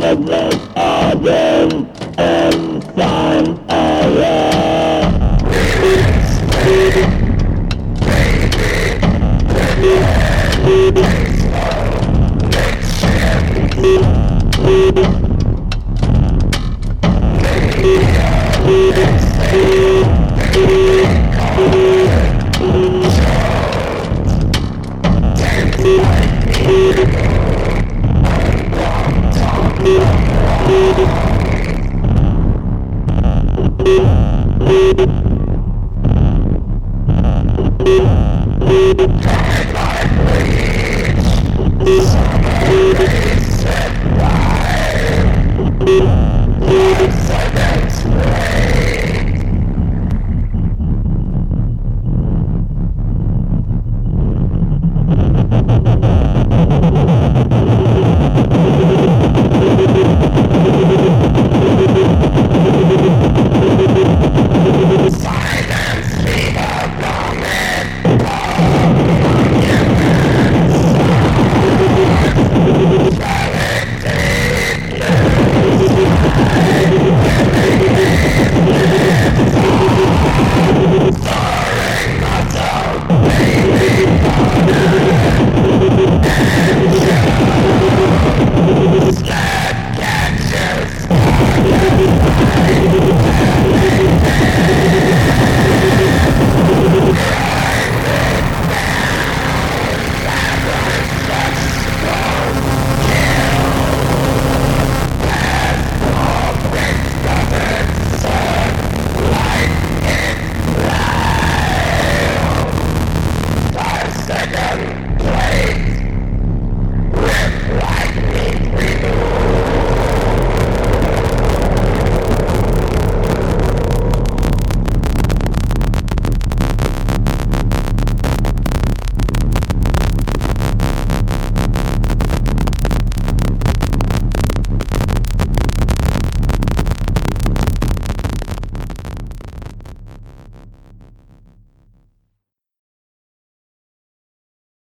Limitless Adam and Time Allah. Thank you. Thank you.